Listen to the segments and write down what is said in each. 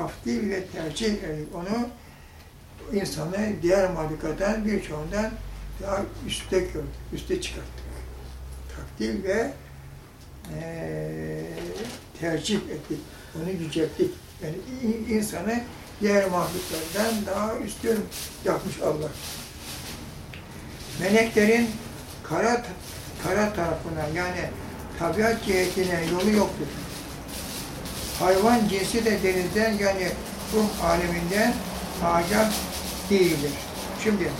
taftil ve tercih edip onu insanı diğer mahlukattan birçoğundan daha üstte gördü, üste çıkarttı. Takdil ve eee tercih ettik, onu yücelttik. Yani in- insanı diğer mahluklardan daha üstün yapmış Allah. Meleklerin kara, kara tarafına yani tabiat cihetine yolu yoktur. Hayvan cinsi de denizden yani ruh aleminden agah değildir. Şimdi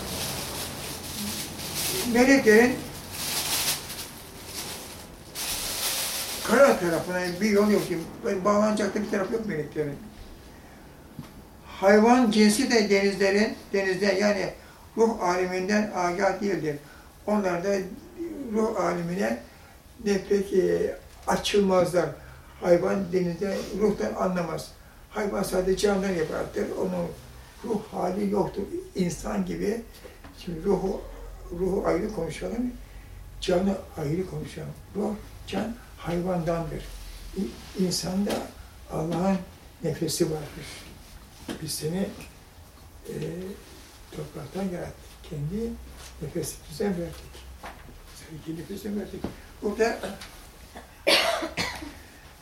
meleklerin kara tarafına bir yol yok. Şimdi Bağlanacak da bir taraf yok meleklerin. Hayvan cinsi de denizlerin, denizden yani ruh aleminden agah değildir. Onlar da ruh alemine ne pek e, açılmazlar. Hayvan denizde ruhtan anlamaz. Hayvan sadece candan ibarettir. Onun ruh hali yoktur. İnsan gibi. Şimdi ruhu, ruhu ayrı konuşalım. Canı ayrı konuşalım. Ruh, can hayvandandır. İnsanda Allah'ın nefesi vardır. Biz seni e, topraktan yarattık. Kendi nefesimize verdik. Sevgi nefesine verdik. Burada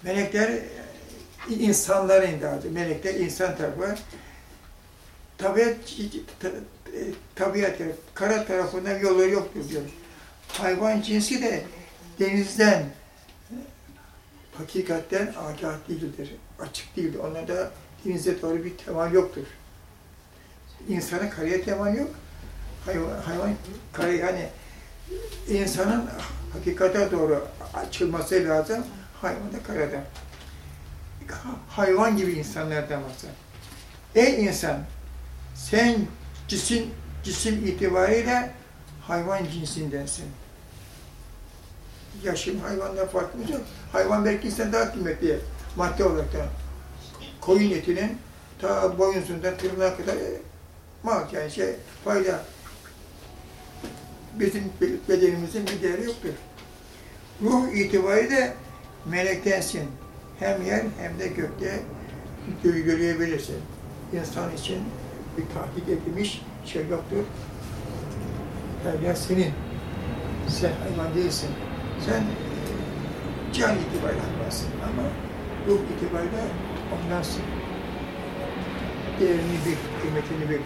melekler insanların imdadı. Melekler insan tarafı. Tabiat, ta- tabiat tarafı, kara tarafından yolları yoktur diyor. Hayvan cinsi de denizden, hakikatten agah değildir, açık değildir. Onlarda denize doğru bir temal yoktur. İnsana karaya temal yok. Hayvan, hayvan kare yani insanın hakikate doğru açılması lazım. Hayvan da karada. Hayvan gibi insanlardan bahsediyor. Ey insan, sen cisim, cisim itibariyle hayvan cinsindensin. Yaşım hayvanla farkımız yok. Hayvan belki insan daha kıymetli madde olarak da. Koyun etinin ta boyunsundan tırnağa kadar e, mal yani şey fayda. Bizim be- bedenimizin bir değeri yoktur. Ruh itibariyle melektensin. Hem yer hem de gökte görebilirsin. İnsan için bir tahkik edilmiş şey yoktur. Her yer senin. Sen hayvan değilsin. Sen e, can itibariyle hayvansın ama ruh itibariyle ondansın. Değerini bil, kıymetini bil.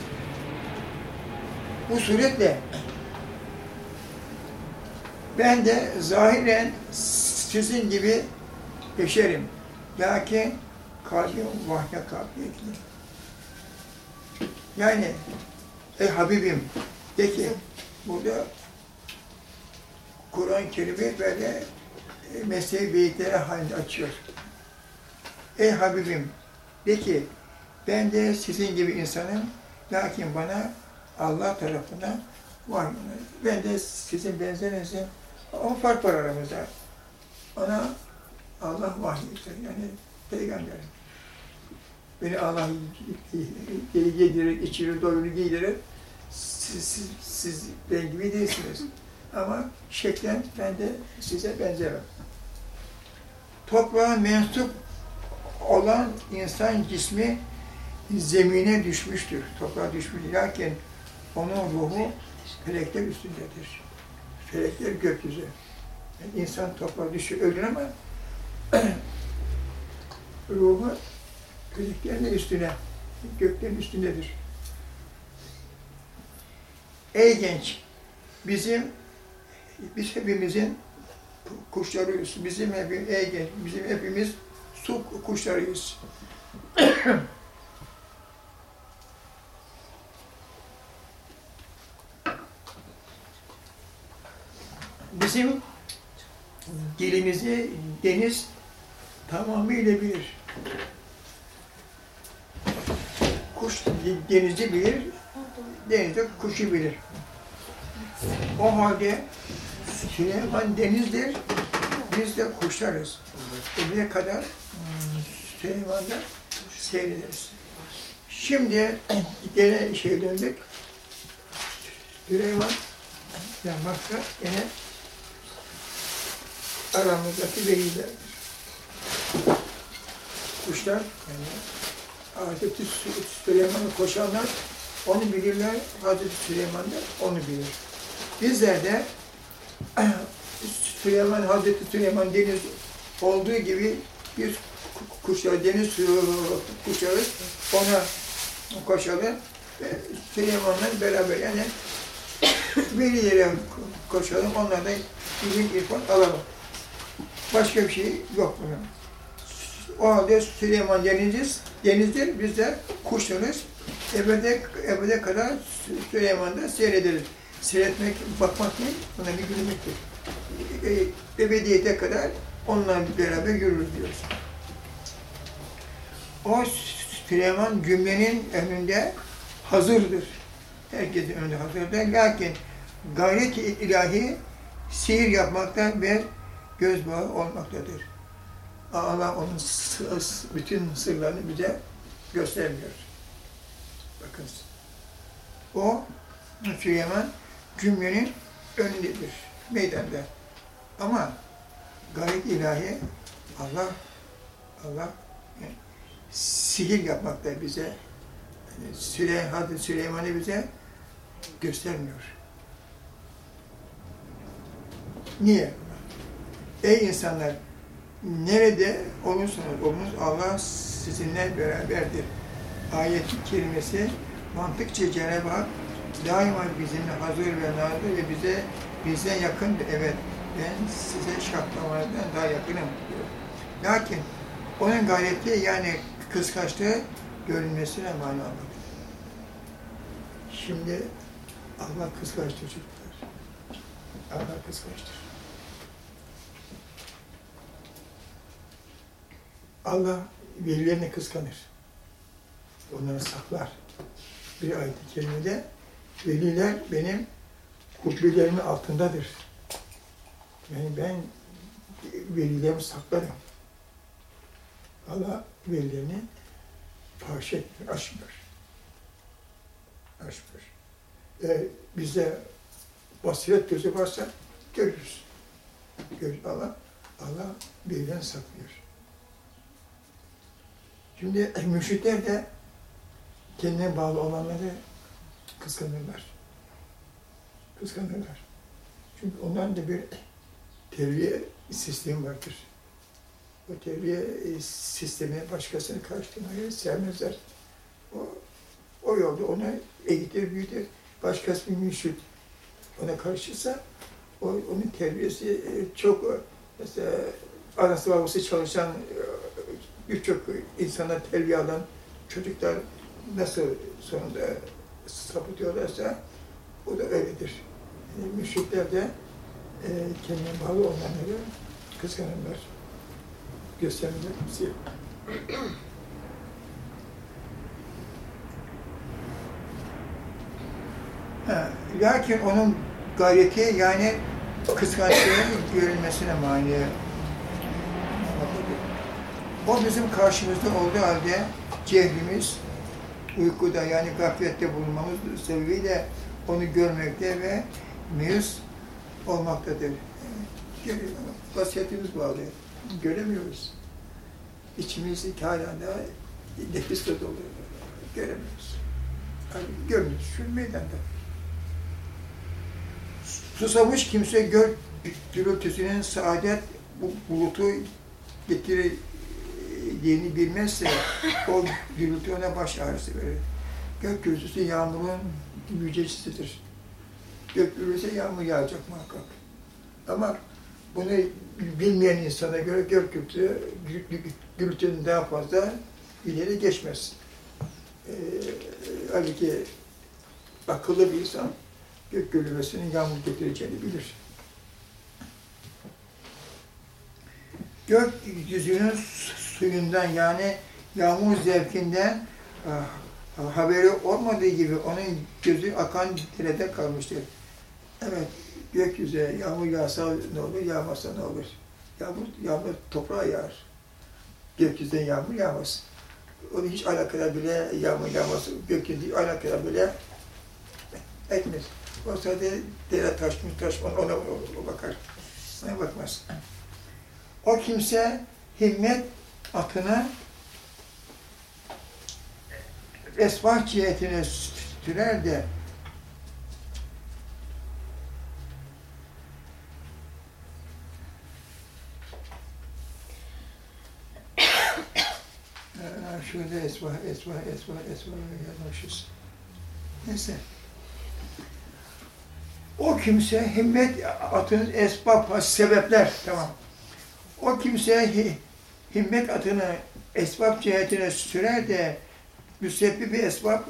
Bu suretle ben de zahiren sizin gibi beşerim. Lakin kalbim vahye kabiliyetli. Yani ey Habibim de ki burada Kur'an-ı Kerim'i böyle e, mesleği beyitlere halinde açıyor. Ey Habibim de ki ben de sizin gibi insanım lakin bana Allah tarafından vahiy. Ben de sizin benzerinizim. Ama fark var aramızda. Ona Allah vahyeder. Yani peygamberim. Beni Allah yedirir, içirir, doyurur, giydirir. Siz, siz, siz ben gibi değilsiniz. Ama şeklen ben de size benzemem. Toprağa mensup olan insan cismi zemine düşmüştür. Toprağa düşmüş. Lakin onun ruhu felekler üstündedir. Felekler gökyüzü. İnsan toprağa düşüyor, ölür ama ruhu feleklerin de üstüne, göklerin üstündedir. Ey genç, bizim, biz hepimizin kuşlarıyız. Bizim hepimiz, ey genç, bizim hepimiz su kuşlarıyız. Bizim dilimizi deniz tamamıyla bilir. Kuş denizi bilir, denizde kuşu bilir. O halde Süleyman denizdir, biz de kuşlarız. Buraya kadar Süleyman'da seyrederiz. Şimdi gene şey döndük. Süleyman yapmakta gene aramızdaki velilerdir. Kuşlar yani Hazreti Sü- Süleyman'ı koşanlar onu bilirler, Hazreti Süleyman da onu bilir. Bizler de Süleyman, Hazreti Süleyman deniz olduğu gibi ku- kuşağı, deniz kuşağı ona koşalım Süleyman'la beraber yani velilere koşalım, onlardan ilim irfan alalım. Başka bir şey yok bunun. O halde Süleyman deniziz, denizdir, biz de kuşlarız. Ebede, ebede kadar Sü- Süleyman'da seyrederiz. Seyretmek, bakmak değil, buna bir gülmektir. E, ebediyete kadar onunla beraber yürürüz diyoruz. O Süleyman cümlenin önünde hazırdır. Herkesin önünde hazırdır. Lakin gayret-i ilahi sihir yapmakta ve göz bağı olmaktadır. Allah onun bütün sırlarını bize göstermiyor. Bakınız. O Süleyman cümlenin önündedir, meydanda. Ama gayet ilahi Allah Allah yani sihir yapmakta bize yani Süley, Hazreti Süleyman'ı bize göstermiyor. Niye? Ey insanlar nerede olursanız olunuz Allah sizinle beraberdir. Ayet-i kerimesi mantıkça Cenab-ı Hak daima bizimle hazır ve nazır ve bize bize yakındır. Evet ben size şaklamanızdan daha yakınım diyor. Lakin onun gayreti yani kıskançlığı görünmesine mani olmadı. Şimdi Allah kıskançtır çocuklar. Allah kıskançtır. Allah velilerini kıskanır. Onları saklar. Bir ayet-i kerimede veliler benim kubbelerimin altındadır. Yani ben velilerimi saklarım. Allah velilerini fahş etmiyor, aşmıyor. Aşmıyor. Eğer bizde basiret gözü varsa görürüz. Gör, Allah, Allah velilerini saklıyor. Şimdi müşrikler de kendine bağlı olanları kıskanırlar. Kıskanırlar. Çünkü onların da bir terbiye sistemi vardır. O terbiye e, sistemi başkasını karşılamayı sevmezler. O, o yolda ona eğitir, büyütür. Başkası bir müşrik ona karşıysa o, onun terbiyesi e, çok e, mesela anası babası çalışan e, birçok insana terbiye alan çocuklar nasıl sonunda sapıtıyorlarsa o da öyledir. Yani müşrikler de e, kendine bağlı olanları kıskanırlar. Göstermeler kimseye. Ha, lakin onun gayreti yani kıskançlığın görülmesine mani o bizim karşımızda olduğu halde cehlimiz, uykuda yani gaflette bulunmamız sebebiyle onu görmekte ve meyus olmaktadır. Vasiyetimiz bağlı. Göremiyoruz. İçimiz hala da nefisle dolu. Göremiyoruz. Yani görmüyoruz. Şu meydanda. Susamış kimse gök gürültüsünün saadet bu bulutu getirir dini bilmezse o gürültü ona baş ağrısı verir. Gök gürültüsü yağmurun müjdecisidir. Gök gürültüsü yağmur yağacak muhakkak. Ama bunu bilmeyen insana göre gök gürültü, gürültünün daha fazla ileri geçmez. Ee, halbuki akıllı bir insan gök gürültüsünün yağmur getireceğini bilir. Gökyüzünün suyundan yani yağmur zevkinden ah, haberi olmadığı gibi onun gözü akan derede kalmıştır. Evet, gökyüzü yağmur yağsa ne olur, yağmasa ne olur? Yağmur, yağmur toprağa yağar. Gökyüzünden yağmur yağmaz. Onun hiç alakadar bile yağmur yağması, gökyüzü alakadar bile etmez. O sadece dere taşmış taşmış ona, ona bakar. Ona bakmaz. O kimse himmet atına esbah cihetine sürer de Şurada esbah, esbah, esbah, esbah yazmışız. Neyse. O kimse himmet atının esbab, sebepler, tamam. O kimse himmet atını esbab cihetine sürer de müsebbibi esbab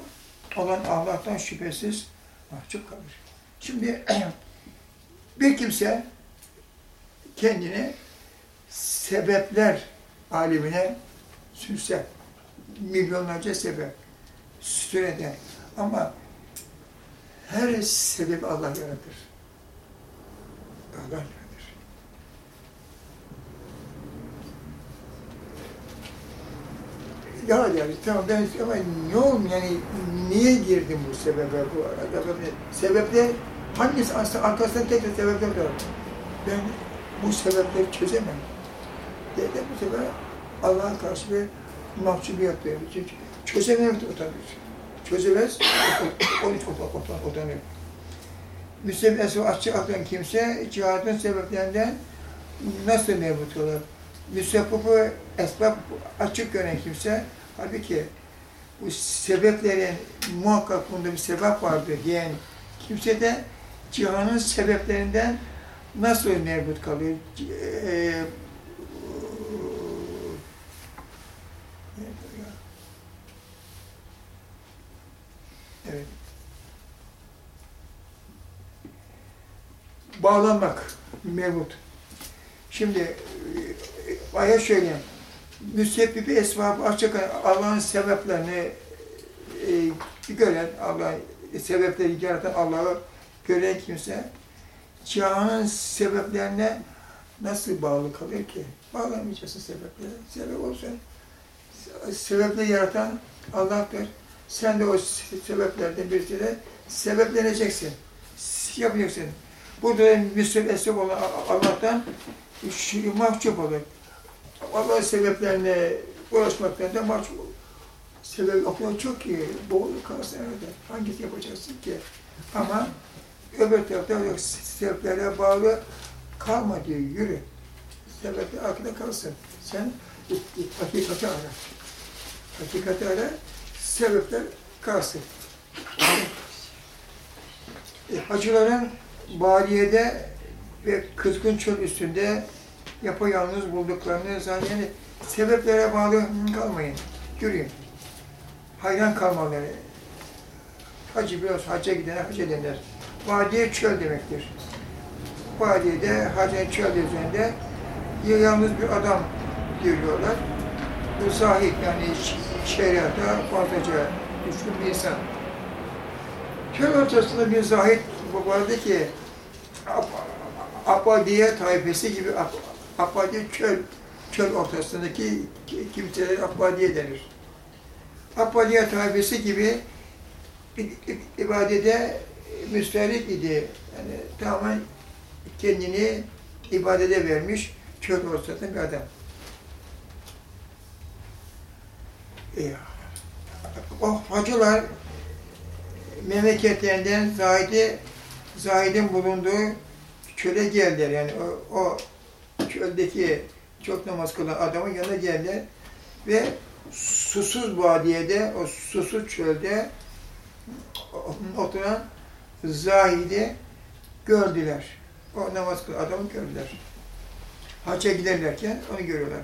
olan Allah'tan şüphesiz mahcup kalır. Şimdi bir kimse kendini sebepler alimine sürse, milyonlarca sebep sürede ama her sebep Allah yaratır. Allah yaratır. Ya yani tamam ben ama ne oldu yani niye girdim bu sebebe bu arada? Sebepler hangisi aslında arkasında tek bir sebepler var. Ben bu sebepleri çözemem. Dedim bu sefer Allah'a karşı bir mahcubiyet duyuyorum. Çünkü çözemem utanıyor. Çözemez, onun için utan- utan- utanıyor. Müslüm esvı açık atan kimse cihadın sebeplerinden nasıl memnun olur? Müsebbibi esbab açık gören kimse, halbuki bu sebeplerin muhakkak bunda bir sebep vardır diyen kimse de cihanın sebeplerinden nasıl merbut kalıyor? Eee Evet. Bağlanmak, mevut. Şimdi e, ayet şöyle, müsebbibi esbabı açık Allah'ın sebeplerini e, gören, Allah'ın sebepleri yaratan Allah'ı gören kimse, cihanın sebeplerine nasıl bağlı kalır ki? Bağlamayacaksın sebeplere. Sebep olsun. Sebepleri yaratan Allah'tır. Sen de o sebeplerden birisiyle sebepleneceksin. Yapacaksın. Burada Müslüm esbab olan Allah'tan mahcup olur. Allah'ın sebeplerine uğraşmaktan da mahcup olur. Sebep o kadar çok ki boğulur kalırsın evde. Hangisi yapacaksın ki? Ama öbür tarafta yok. Sebeplere bağlı kalma diyor. Yürü. Sebepler arkada kalsın. Sen hakikati ara. Hakikati ara sebepler kalsın. E, hacıların Baliye'de ve kızgın çöl üstünde yapayalnız bulduklarını yani sebeplere bağlı kalmayın. Yürüyün. Hayran kalmaları. Hacı biliyoruz, hacca gidene hac edenler. Vadiye çöl demektir. Vadiyede, hacın çöl üzerinde yalnız bir adam görüyorlar. Bu zahid yani şeriata fazlaca düşkün bir insan. Çöl ortasında bir zahid vardı ki Ab- Abadiye tayfesi gibi Abadiye çöl, çöl ortasındaki ki- kimseler Abadiye denir. Abadiye tayfesi gibi ibadete müstahrik idi. Yani tamamen kendini ibadete vermiş çöl ortasında bir adam. E, o hacılar memleketlerinden Zahid'i Zahid'in bulunduğu çöle geldiler. Yani o, o çöldeki çok namaz kılan adamın yanına geldiler ve susuz vadiyede, o susuz çölde oturan Zahid'i gördüler. O namaz kılan adamı gördüler. Hacca giderlerken onu görüyorlar.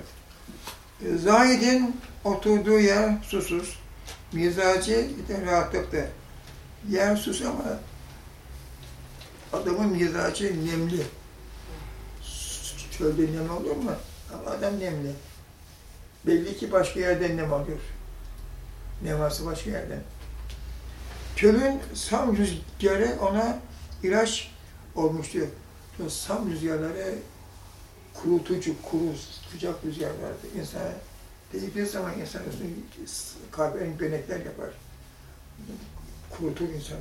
Zahid'in oturduğu yer susuz, mizacı de rahatlıkta. Yer sus ama adamın mizacı nemli. Çölde nem olur mu? Ama adam nemli. Belli ki başka yerden nem alıyor. Neması başka yerden. Çölün sam rüzgarı ona ilaç olmuştu. O sam rüzgarları kurutucu, kuru, sıcak rüzgarlardı. İnsana değdiği zaman insan kahverengi benekler yapar. Kurutur insanı.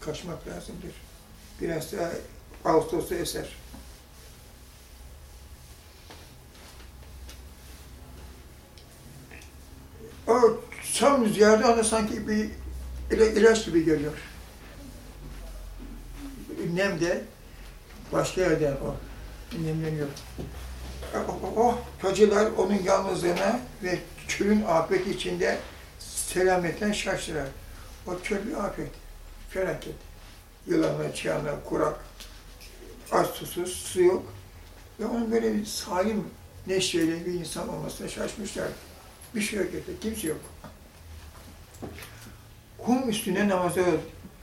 Kaçmak lazımdır. Biraz daha Ağustos'ta eser. O Son rüzgarda ona sanki bir ila- ilaç gibi geliyor. Nem de başka yerden o nemleniyor. O, o, o hacılar onun yalnızlığına ve çölün afeti içinde selametten şaştılar. O çöl bir afet, felaket. Yılanlar, çıyanlar, kurak, aç susuz, su yok. Ve onun böyle bir salim, neşveli bir insan olmasına şaşmışlar. Bir şey yok etti, kimse yok. Kum üstüne namaza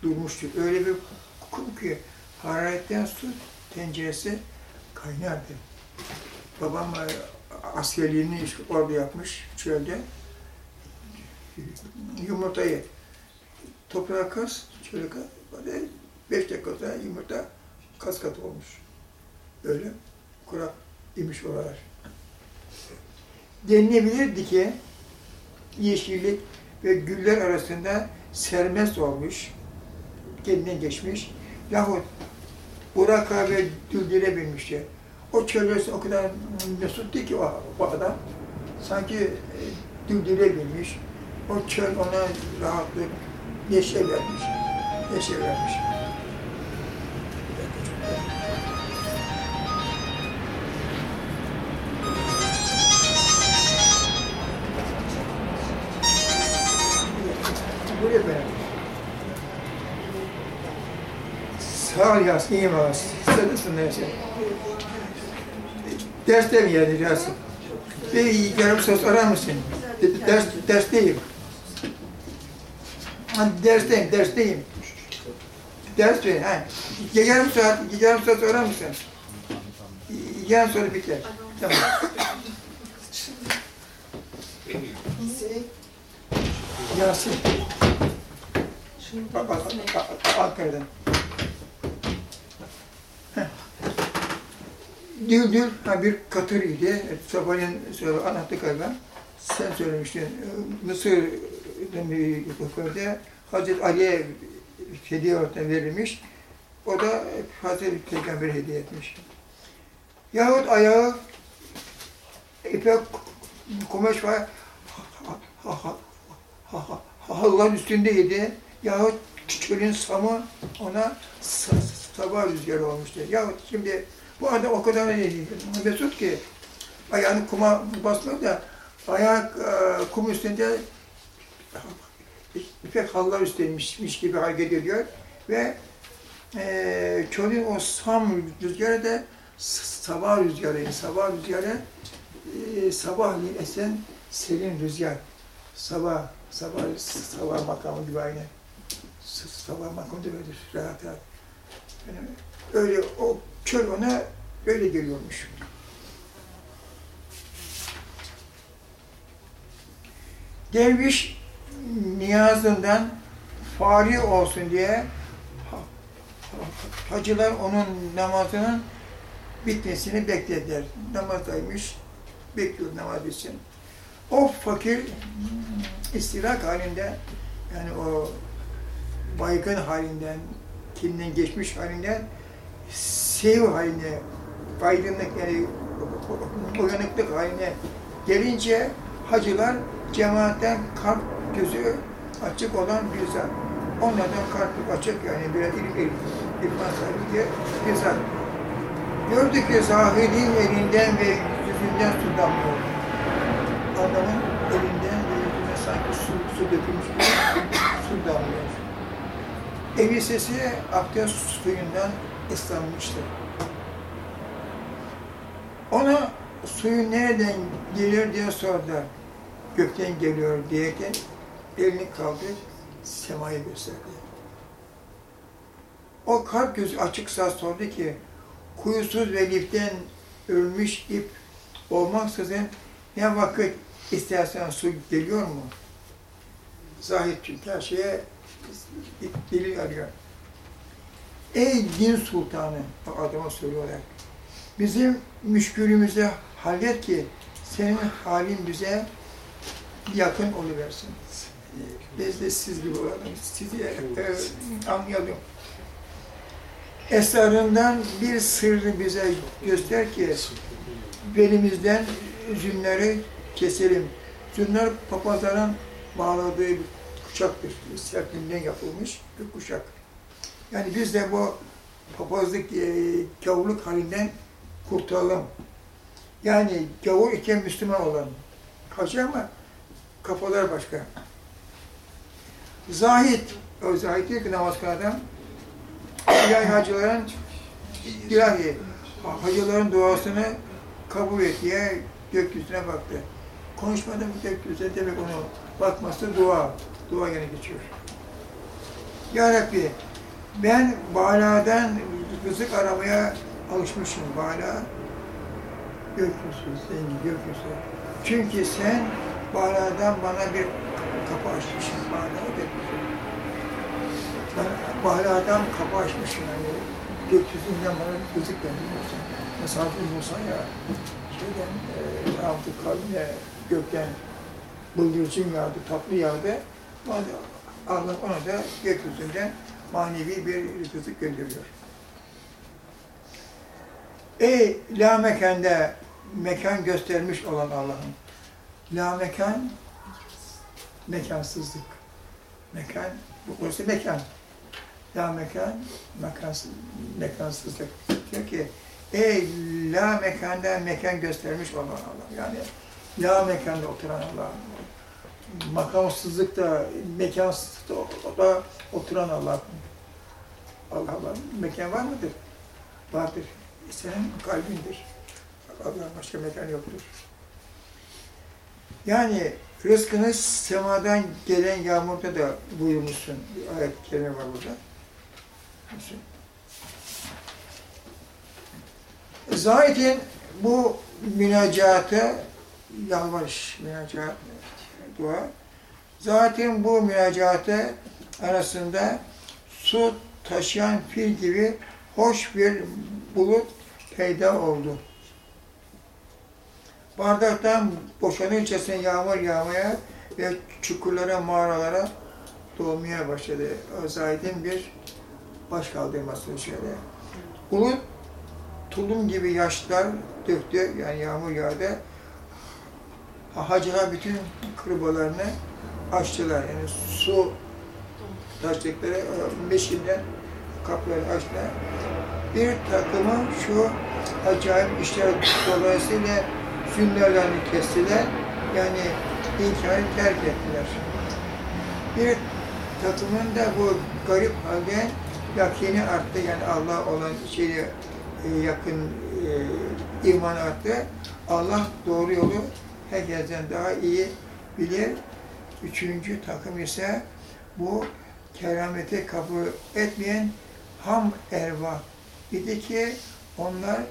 durmuştu. Öyle bir kum ki hararetten su tenceresi kaynardı. Babam e, askerliğini orada yapmış, çölde. Yumurtayı toprağa kaz, şöyle kaz, böyle beş dakika sonra yumurta kas katı olmuş. Öyle kurak imiş oralar. Denilebilirdi ki yeşillik ve güller arasında sermest olmuş, kendinden geçmiş. Yahut Buraka ve Düldül'e binmişti. O çölesi o kadar mesuttu ki o, o adam. Sanki e, binmiş. O çöl ona rahatlık, neşe vermiş. Neşe vermiş. Ol Yasin, iyiyim ağız. Sen nasılsın neyse? Derste mi yani Yasin? Bir yarım söz arar mısın? De- Ders, dersteyim. Dersteyim, dersteyim. Ders ver, ha. Yarım saat, yarım saat arar mısın? Yarım sonra biter. Tamam. Yasin. Ankara'dan. Dül dül ha bir katır idi. Sabahleyin sonra anlattı galiba. Sen söylemiştin. Mısır'dan bir yukarıda Hazreti Ali'ye hediye olarak verilmiş. O da Hazreti Peygamber hediye etmiş. Yahut ayağı ipek kumaş var. Halıların üstündeydi. Yahut çölün samı ona sa- sabah rüzgarı olmuştu. Yahut şimdi bu adam o kadar mesut ki ayağını kuma basmıyor da ayak e, kum üstünde ipek halılar üstlenmişmiş gibi hareket ediyor ve e, çölün o sam rüzgarı da sabah rüzgarı, sabah rüzgarı e, sabahleyin esen serin rüzgar. Sabah, sabah, sabah makamı gibi aynı. Sabah makamı da böyledir, rahat rahat. Yani öyle o çöl ona öyle geliyormuş. Derviş niyazından fari olsun diye ha- ha- hacılar onun namazının bitmesini beklediler. Namazdaymış, bekliyor namaz bitsin. O fakir istilak halinde, yani o baygın halinden, kendinden geçmiş halinden, sev haline, baygınlık yani uyanıklık haline gelince hacılar cemaatten kalp gözü açık olan bir zat. Onlardan kalp açık yani bir ilim, ilim, irfan sahibi diye bir zat. Gördü ki zahidin elinden ve yüzünden su damlıyor. Adamın elinden ve yüzünden sanki su, su dökülmüş gibi su damlıyor. Elbisesi abdest suyundan ıslanmıştı. Ona suyun nereden gelir diye sordular. Gökten geliyor diyerken elini kaldı, semayı gösterdi. O kalp gözü açıksa sordu ki, kuyusuz ve liften ölmüş ip olmaksızın ne vakit istersen su geliyor mu? Zahid çünkü her şeye delil arıyor. Ey din sultanı, adama söylüyorlar. Bizim müşkülümüzü hallet ki senin halin bize yakın oluversin. Biz de siz gibi olalım, sizi e, anlayalım. Esrarından bir sırrı bize göster ki belimizden zünleri keselim. Zünler papazların bağladığı bir kuşaktır. Serpinden yapılmış bir kuşak. Yani biz de bu papazlık, e, gavurluk halinden kurtulalım. Yani gavur iken Müslüman olalım. Hacı ama kafalar başka. Zahit, o zahit değil ki namaz kılan adam. İlahi hacıların, ilahi hacıların duasını kabul et diye gökyüzüne baktı. Konuşmadı mı gökyüzüne demek onu bakması dua. Dua gene geçiyor. Ya Rabbi ben baladan rızık aramaya alışmışım. Bala gökyüzü, zengin gökyüzü. Çünkü sen baladan bana bir kapı açmışsın. Bala gökyüzü. Ben baladan kapı açmışım. Yani gökyüzünden bana rızık gönderiyorsun. Mesela Musa'ya şeyden e, altı kavmine gökten bıldırcın yağdı, tatlı yağdı. Allah ona da gökyüzünden manevi bir rızık gönderiyor. Ey la mekanda mekan göstermiş olan Allah'ım. La mekan, mekansızlık. Mekan, bu burası mekan. La mekan, mekansız, mekansızlık. Diyor ki, ey la mekanda mekan göstermiş olan Allah. Yani la mekanda oturan Allah. Makamsızlıkta, mekansızlıkta oturan Allah. Allah var. Mekan var mıdır? Vardır. Senin kalbindir. Allah'ın başka mekan yoktur. Yani rızkınız semadan gelen yağmurda da buyurmuşsun. Bir ayet-i kerime var burada. Zahid'in bu münacatı, yalvarış, münacat, dua. Zaten bu münacatı arasında su taşıyan fil gibi hoş bir bulut peyda oldu. Bardaktan boşanırcasına yağmur yağmaya ve çukurlara, mağaralara doğmaya başladı. O Zahid'in bir baş kaldırması şöyle. Bulut tulum gibi yaşlar döktü, yani yağmur yağdı. Hacılar bütün kırbalarını açtılar. Yani su taştıkları meşinden kapıları açtılar. Bir takımı şu acayip işler dolayısıyla zümrelerini kestiler. Yani inkarı terk ettiler. Bir takımın da bu garip halde yakini arttı. Yani Allah olan şeyi e, yakın e, iman arttı. Allah doğru yolu herkesten daha iyi bilir. Üçüncü takım ise bu kerameti kabul etmeyen ham erva idi ki onlar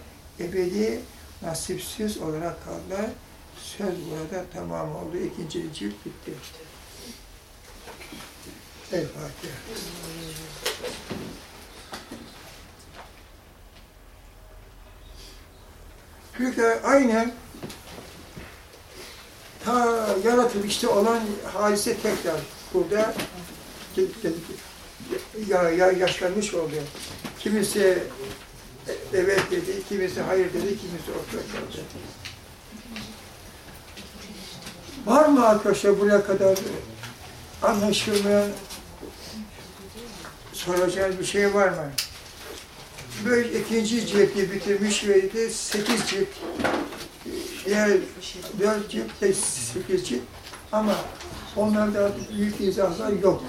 ebedi nasipsiz olarak kaldılar. Söz burada tamam oldu. İkinci cilt bitti. El Fatiha. Çünkü aynen ta yaratılışta olan hadise tekrar burada ya, ya yaşlanmış oluyor. Kimisi evet dedi, kimisi hayır dedi, kimisi ortada kaldı. Var mı arkadaşlar buraya kadar anlaşılmayan soracağınız bir şey var mı? Böyle ikinci cildi bitirmiş ve sekiz cilt, diğer dört cilt de sekiz cilt ama onlarda büyük izahlar yok.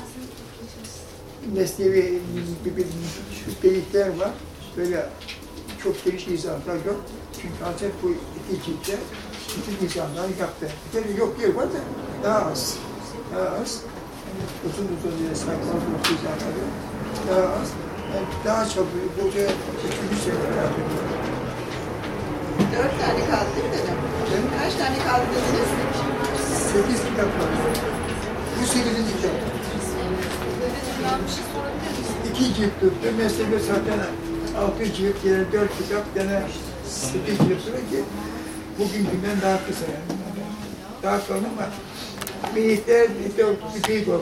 Mesnevi bir, bir beyitler var, böyle çok geniş izahlar yok. Çünkü Hazret bu iki ciltte bütün izahları yaptı. Yani yok yer var da daha az, daha az. Yani uzun uzun diye sayfalar yok izahları, daha az. Yani daha çok burada üçüncü yapıyor. Dört tane kaldı değil mi. Kaç tane kaldı dediniz? Sekiz kitap var. Bir şey sorabilir miyim? İki cilt tuttu. Meslebe zaten altı cilt, yani dört kitap, gene sekiz cilt sonra ki bugünkünden daha kısa yani. Daha kalın ama bir de bir beyit oldu.